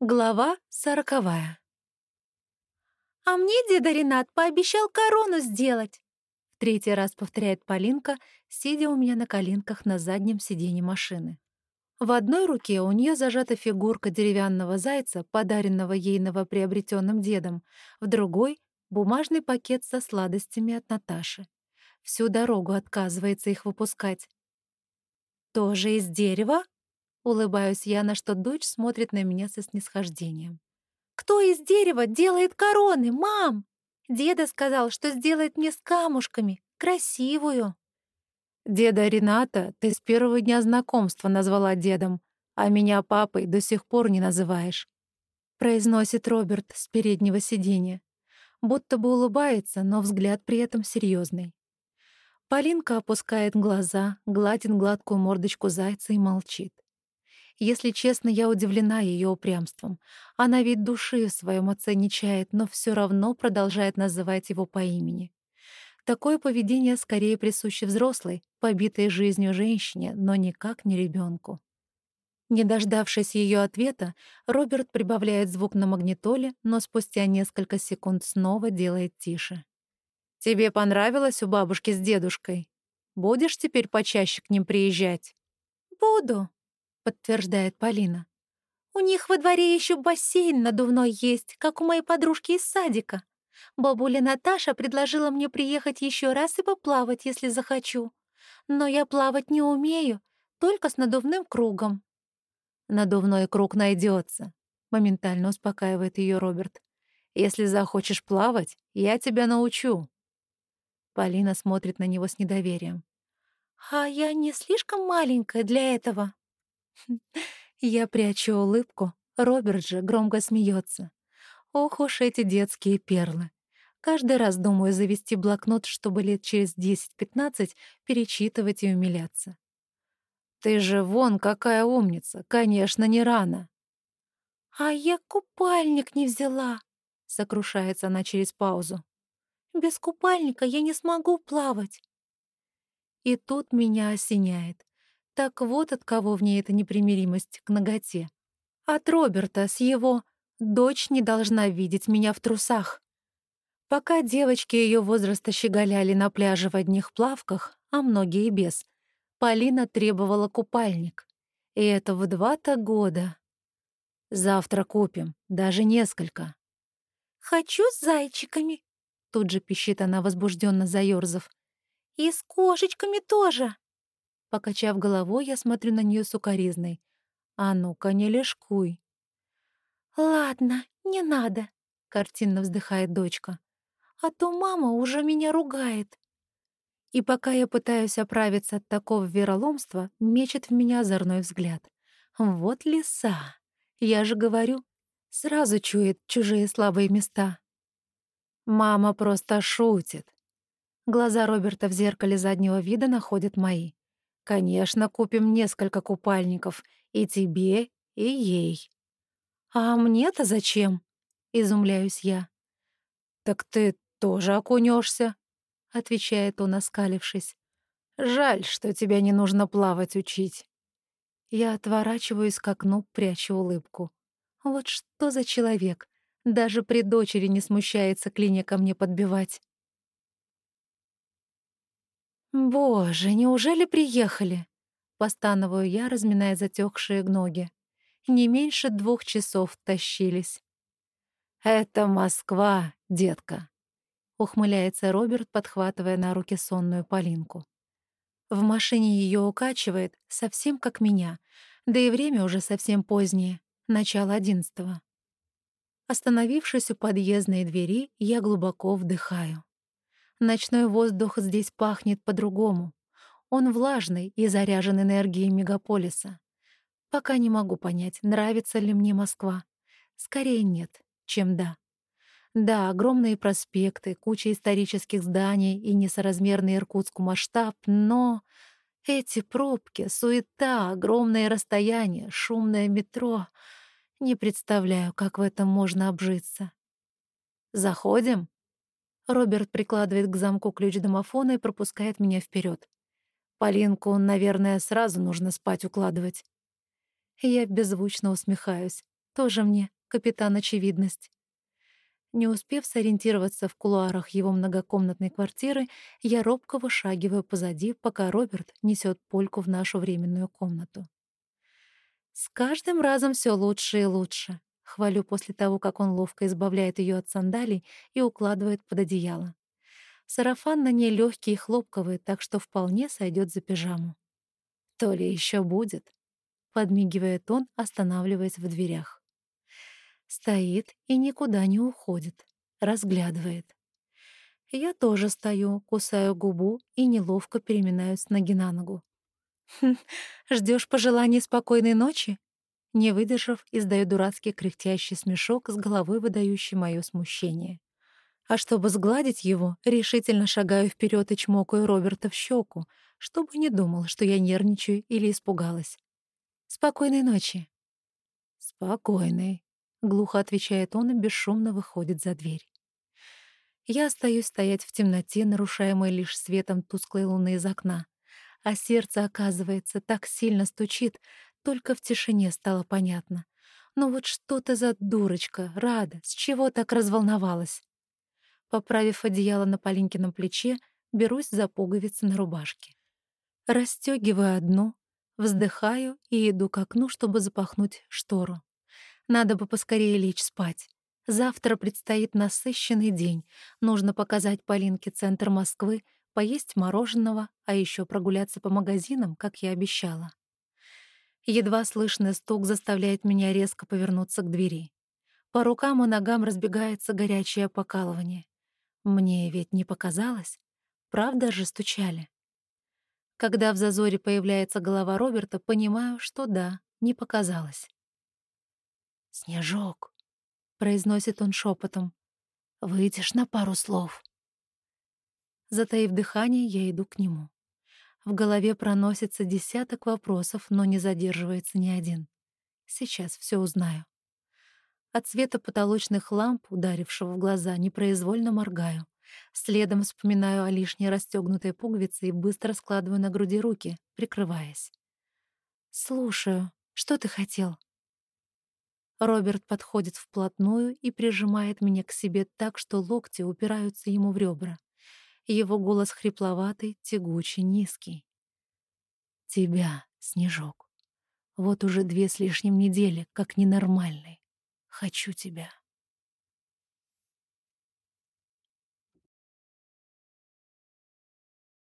Глава сороковая. «А мне деда Ренат пообещал корону сделать!» В третий раз повторяет Полинка, сидя у меня на коленках на заднем сиденье машины. В одной руке у нее зажата фигурка деревянного зайца, подаренного ей новоприобретенным дедом, в другой — бумажный пакет со сладостями от Наташи. Всю дорогу отказывается их выпускать. «Тоже из дерева?» Улыбаюсь я, на что дочь смотрит на меня со снисхождением. «Кто из дерева делает короны, мам? Деда сказал, что сделает мне с камушками, красивую». «Деда Рената ты с первого дня знакомства назвала дедом, а меня папой до сих пор не называешь», — произносит Роберт с переднего сиденья. Будто бы улыбается, но взгляд при этом серьезный. Полинка опускает глаза, гладит гладкую мордочку зайца и молчит. Если честно, я удивлена ее упрямством. Она ведь души в своем отце не чает, но все равно продолжает называть его по имени. Такое поведение скорее присуще взрослой, побитой жизнью женщине, но никак не ребенку. Не дождавшись ее ответа, Роберт прибавляет звук на магнитоле, но спустя несколько секунд снова делает тише. «Тебе понравилось у бабушки с дедушкой? Будешь теперь почаще к ним приезжать?» «Буду», подтверждает Полина. У них во дворе еще бассейн надувной есть, как у моей подружки из садика. Бабуля Наташа предложила мне приехать еще раз и поплавать, если захочу. Но я плавать не умею, только с надувным кругом. Надувной круг найдется, моментально успокаивает ее Роберт. Если захочешь плавать, я тебя научу. Полина смотрит на него с недоверием. А я не слишком маленькая для этого. Я прячу улыбку, Роберт же громко смеется. Ох уж эти детские перлы. Каждый раз думаю завести блокнот, чтобы лет через 10-15 перечитывать и умиляться. «Ты же вон какая умница! Конечно, не рано!» «А я купальник не взяла!» — сокрушается она через паузу. «Без купальника я не смогу плавать!» И тут меня осеняет. Так вот от кого в ней эта непримиримость к ноготе. От Роберта с его «дочь не должна видеть меня в трусах». Пока девочки ее возраста щеголяли на пляже в одних плавках, а многие без, Полина требовала купальник. И это в два-то года. Завтра купим, даже несколько. «Хочу с зайчиками», — тут же пищит она, возбужденно заёрзав. «И с кошечками тоже». Покачав головой, я смотрю на нее сукоризной. «А ну-ка, не лешкуй!» «Ладно, не надо», — картинно вздыхает дочка. «А то мама уже меня ругает». И пока я пытаюсь оправиться от такого вероломства, мечет в меня озорной взгляд. Вот лиса. Я же говорю, сразу чует чужие слабые места. Мама просто шутит. Глаза Роберта в зеркале заднего вида находят мои. Конечно, купим несколько купальников. И тебе, и ей. А мне-то зачем? Изумляюсь я. Так ты тоже окунешься, отвечает он, оскалившись. Жаль, что тебя не нужно плавать учить. Я отворачиваюсь к окну, прячу улыбку. Вот что за человек? Даже при дочери не смущается клинья ко мне подбивать. «Боже, неужели приехали?» — постановую я, разминая затекшие ноги. Не меньше двух часов тащились. «Это Москва, детка», — ухмыляется Роберт, подхватывая на руки сонную Полинку. В машине ее укачивает, совсем как меня, да и время уже совсем позднее, начало одиннадцатого. Остановившись у подъездной двери, я глубоко вдыхаю. Ночной воздух здесь пахнет по-другому. Он влажный и заряжен энергией мегаполиса. Пока не могу понять, нравится ли мне Москва. Скорее нет, чем да. Да, огромные проспекты, куча исторических зданий и несоразмерный Иркутску масштаб, но эти пробки, суета, огромные расстояния, шумное метро... Не представляю, как в этом можно обжиться. «Заходим?» Роберт прикладывает к замку ключ домофона и пропускает меня вперед. Полинку, наверное, сразу нужно спать укладывать. Я беззвучно усмехаюсь. Тоже мне капитан очевидность. Не успев сориентироваться в кулуарах его многокомнатной квартиры, я робко вышагиваю позади, пока Роберт несет польку в нашу временную комнату. С каждым разом все лучше и лучше. Хвалю после того, как он ловко избавляет ее от сандалий и укладывает под одеяло. Сарафан на ней легкий и хлопковый, так что вполне сойдет за пижаму. То ли еще будет, подмигивает он, останавливаясь в дверях. Стоит и никуда не уходит, разглядывает. Я тоже стою, кусаю губу и неловко переминаюсь ноги на ногу. «Хм, ждешь пожеланий спокойной ночи?» Не выдержав, издаю дурацкий кряхтящий смешок с головой, выдающий мое смущение. А чтобы сгладить его, решительно шагаю вперед и чмокаю Роберта в щеку, чтобы не думал, что я нервничаю или испугалась. «Спокойной ночи». «Спокойной», — глухо отвечает он и бесшумно выходит за дверь. Я остаюсь стоять в темноте, нарушаемой лишь светом тусклой луны из окна. А сердце, оказывается, так сильно стучит, только в тишине стало понятно. Но вот что ты за дурочка, Рада, с чего так разволновалась? Поправив одеяло на Полинкином плече, берусь за пуговицы на рубашке. Расстёгиваю одну, вздыхаю и иду к окну, чтобы запахнуть штору. Надо бы поскорее лечь спать. Завтра предстоит насыщенный день. Нужно показать Полинке центр Москвы, поесть мороженого, а еще прогуляться по магазинам, как я обещала. Едва слышный стук заставляет меня резко повернуться к двери. По рукам и ногам разбегается горячее покалывание. Мне ведь не показалось. Правда же стучали? Когда в зазоре появляется голова Роберта, понимаю, что да, не показалось. «Снежок», — произносит он шепотом, — «выйдешь на пару слов». Затаив дыхание, я иду к нему. В голове проносится десяток вопросов, но не задерживается ни один. Сейчас все узнаю. От света потолочных ламп, ударившего в глаза, непроизвольно моргаю. Следом вспоминаю о лишней расстёгнутой пуговице и быстро складываю на груди руки, прикрываясь. «Слушаю. Что ты хотел?» Роберт подходит вплотную и прижимает меня к себе так, что локти упираются ему в ребра. Его голос хрипловатый, тягучий, низкий. «Тебя, Снежок. Вот уже две с лишним недели, как ненормальный. Хочу тебя.